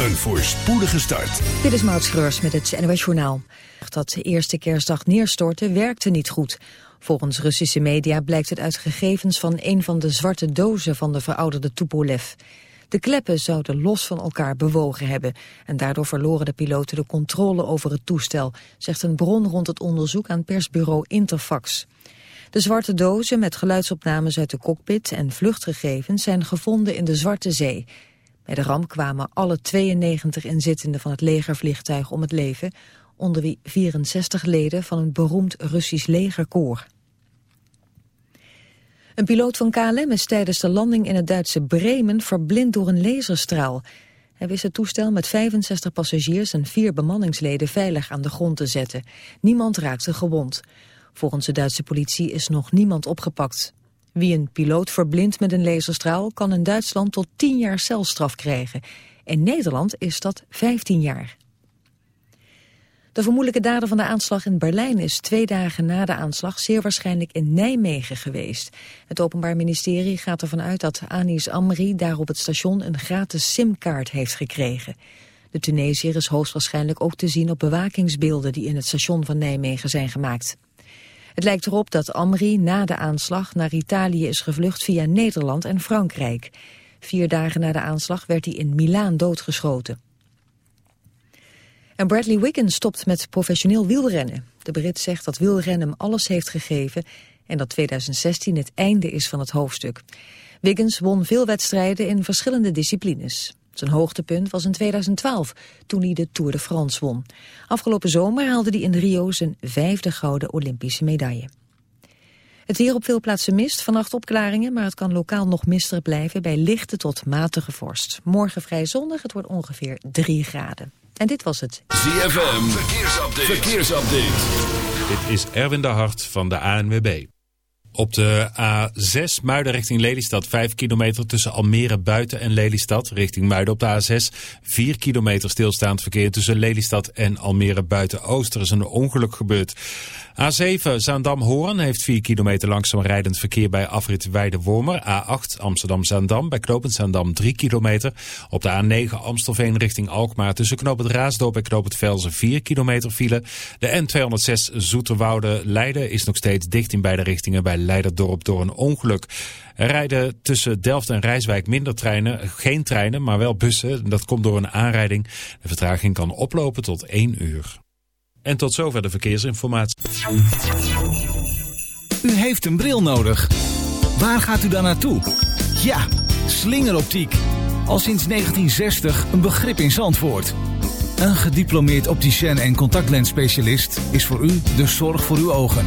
Een voorspoedige start. Dit is Maud Schreurs met het NOS Journaal. Dat de eerste kerstdag neerstortte werkte niet goed. Volgens Russische media blijkt het uit gegevens van een van de zwarte dozen van de verouderde Tupolev. De kleppen zouden los van elkaar bewogen hebben. En daardoor verloren de piloten de controle over het toestel, zegt een bron rond het onderzoek aan persbureau Interfax. De zwarte dozen met geluidsopnames uit de cockpit en vluchtgegevens zijn gevonden in de Zwarte Zee. Bij de ramp kwamen alle 92 inzittenden van het legervliegtuig om het leven, onder wie 64 leden van een beroemd Russisch legerkoor. Een piloot van KLM is tijdens de landing in het Duitse Bremen verblind door een laserstraal. Hij wist het toestel met 65 passagiers en vier bemanningsleden veilig aan de grond te zetten. Niemand raakte gewond. Volgens de Duitse politie is nog niemand opgepakt. Wie een piloot verblindt met een laserstraal kan in Duitsland tot 10 jaar celstraf krijgen. In Nederland is dat 15 jaar. De vermoedelijke dader van de aanslag in Berlijn is twee dagen na de aanslag zeer waarschijnlijk in Nijmegen geweest. Het Openbaar Ministerie gaat ervan uit dat Anis Amri daar op het station een gratis simkaart heeft gekregen. De Tunesiër is hoogstwaarschijnlijk ook te zien op bewakingsbeelden die in het station van Nijmegen zijn gemaakt. Het lijkt erop dat Amri na de aanslag naar Italië is gevlucht via Nederland en Frankrijk. Vier dagen na de aanslag werd hij in Milaan doodgeschoten. En Bradley Wiggins stopt met professioneel wielrennen. De Brit zegt dat wielrennen hem alles heeft gegeven... en dat 2016 het einde is van het hoofdstuk. Wiggins won veel wedstrijden in verschillende disciplines. Zijn hoogtepunt was in 2012, toen hij de Tour de France won. Afgelopen zomer haalde hij in Rio zijn vijfde gouden Olympische medaille. Het weer op veel plaatsen mist, vannacht opklaringen, maar het kan lokaal nog mister blijven bij lichte tot matige vorst. Morgen vrij zonnig, het wordt ongeveer 3 graden. En dit was het. ZFM, verkeersupdate. verkeersupdate. Dit is Erwin de Hart van de ANWB. Op de A6 Muiden richting Lelystad 5 kilometer tussen Almere buiten en Lelystad. Richting Muiden op de A6 4 kilometer stilstaand verkeer tussen Lelystad en Almere buiten Oost. Er is een ongeluk gebeurd. A7 Zaandam-Hoorn heeft 4 kilometer langzaam rijdend verkeer bij afrit Weide-Wormer. A8 Amsterdam-Zaandam bij Knopend Zaandam 3 kilometer. Op de A9 Amstelveen richting Alkmaar tussen Knopend Raasdorp en Knopend Velzen 4 kilometer file. De N206 Zoeterwoude-Leiden is nog steeds dicht in beide richtingen bij Leiderdorp door een ongeluk. Er rijden tussen Delft en Rijswijk minder treinen, geen treinen, maar wel bussen. Dat komt door een aanrijding. De vertraging kan oplopen tot 1 uur. En tot zover de verkeersinformatie. U heeft een bril nodig. Waar gaat u dan naartoe? Ja, slingeroptiek. Al sinds 1960 een begrip in Zandvoort. Een gediplomeerd opticien en contactlensspecialist is voor u de zorg voor uw ogen.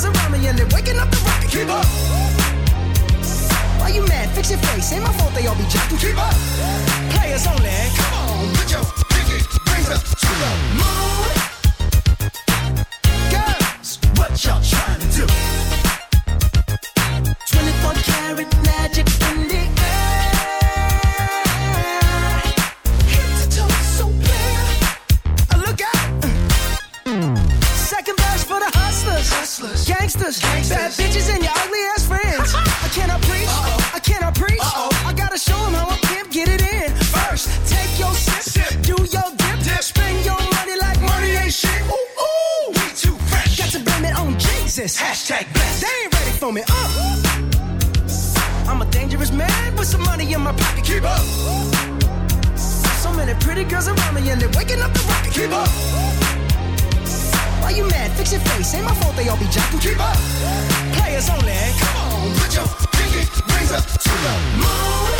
girls around me and they're waking up the rocket. Keep up. Why you mad? Fix your face. Ain't my fault they all be jacking. Keep up. Players only. Come on, put your pinky rings up to the moon. Girls, what y'all trying to do? Fix your face, ain't my fault they all be jocking. Keep up, players only. Come on, put your pinky razor to the moon.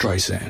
Streisand.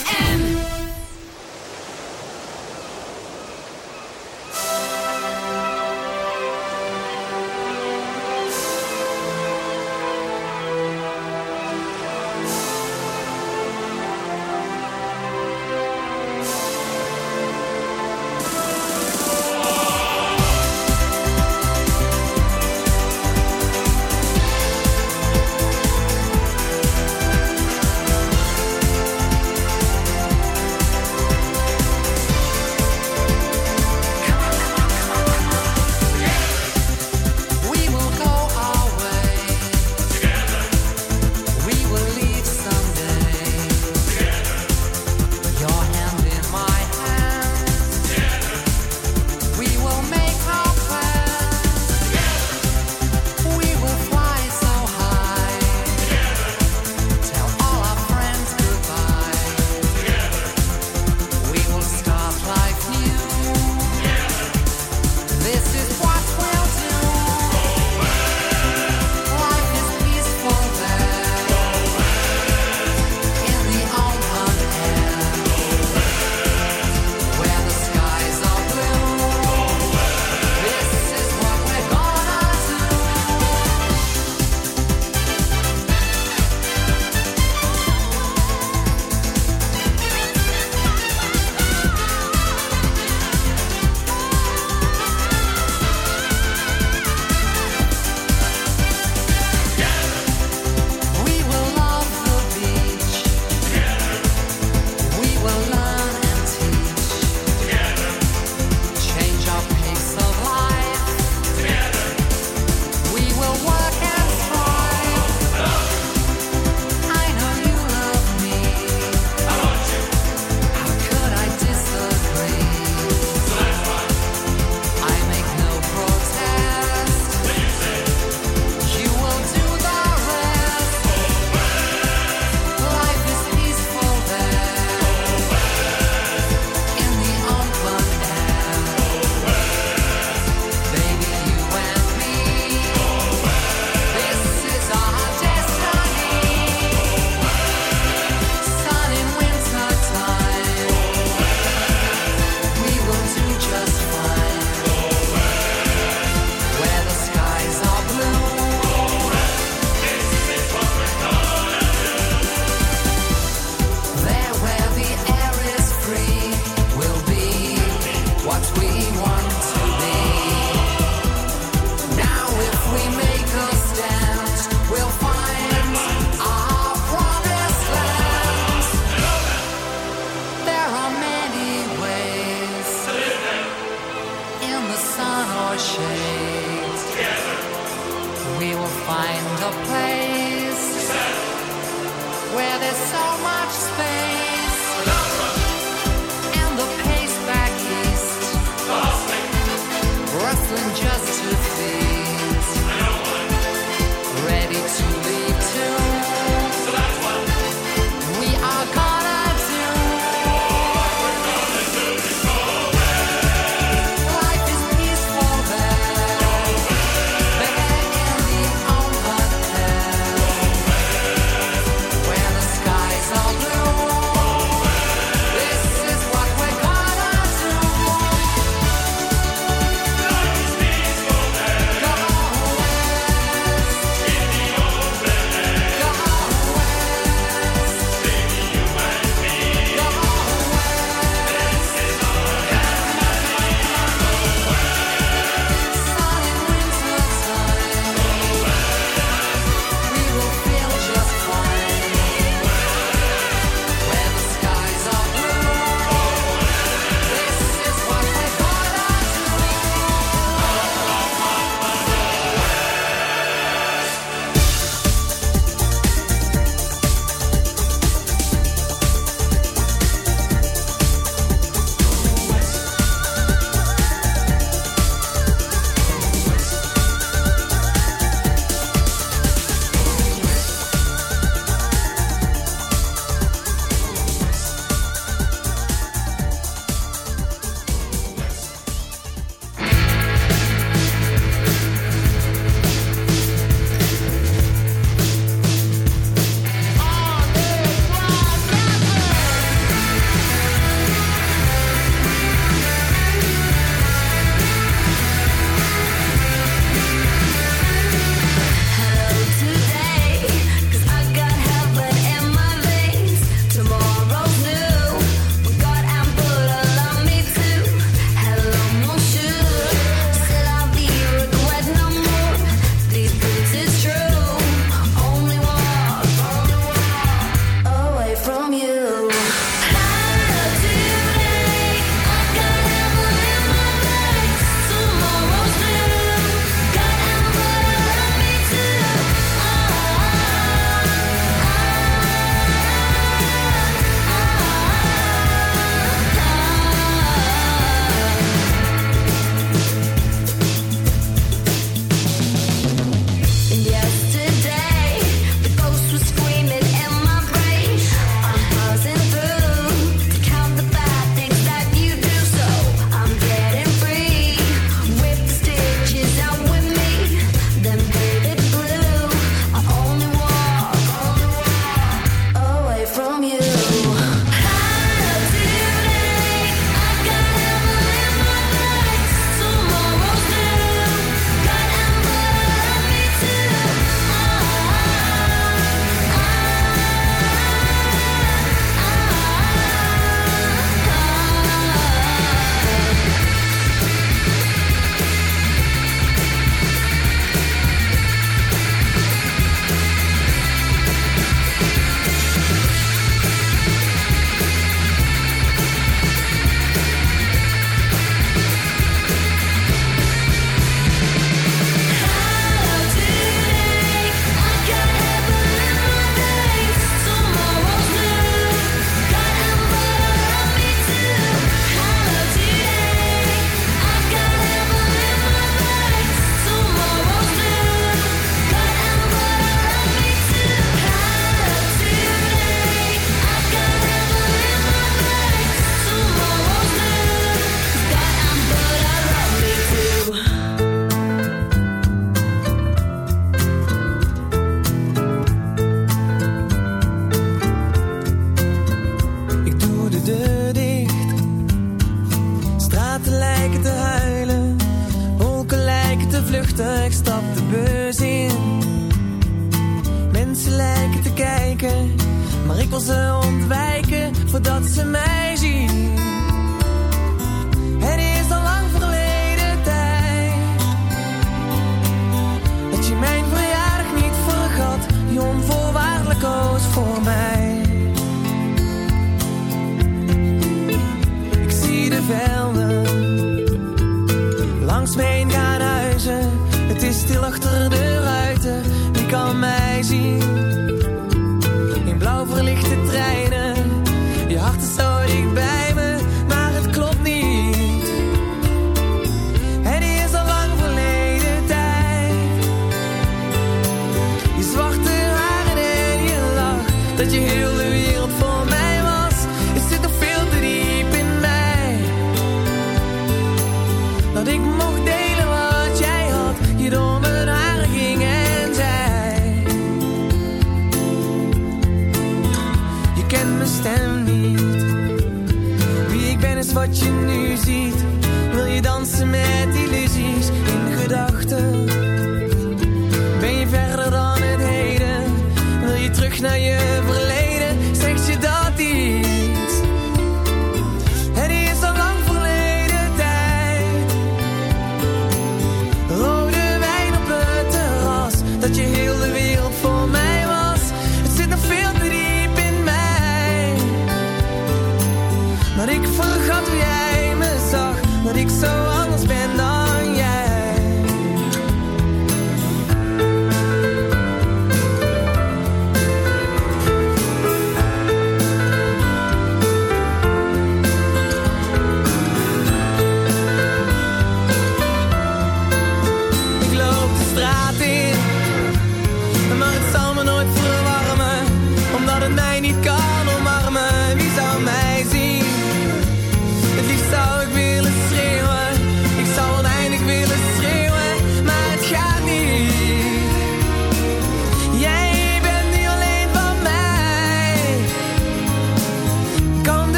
so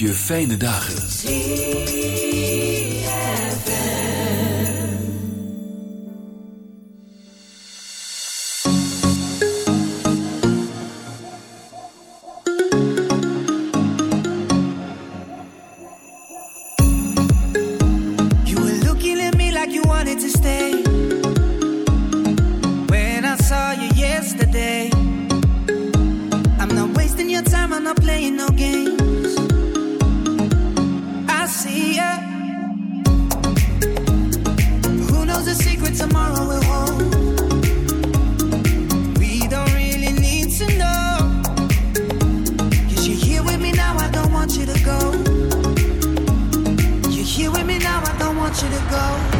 je fijne dagen. you to go.